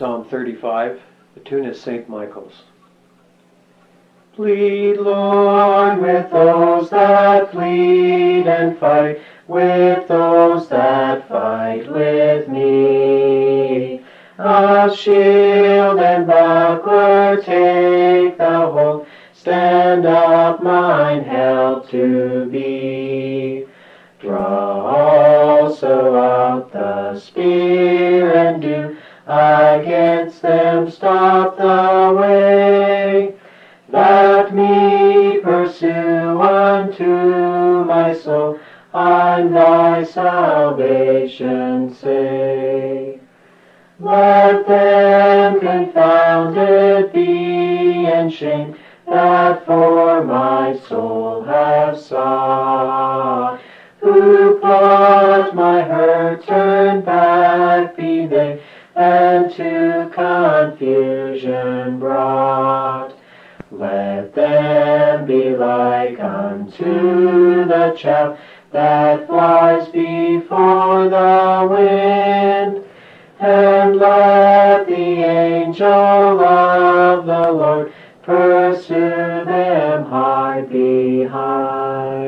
Psalm 35. The tune is St. Michael's. Plead, Lord, with those that plead and fight, with those that fight with me. A shield and buckler take thou hold, stand up mine help to be. Draw also out the spear of the way. Let me pursue unto my soul, and thy salvation say. Let them confounded be and shame that for my soul have sought. Who plot my hurt turn back be they and to confusion brought. Let them be like unto the chaff that flies before the wind, and let the angel of the Lord pursue them high behind.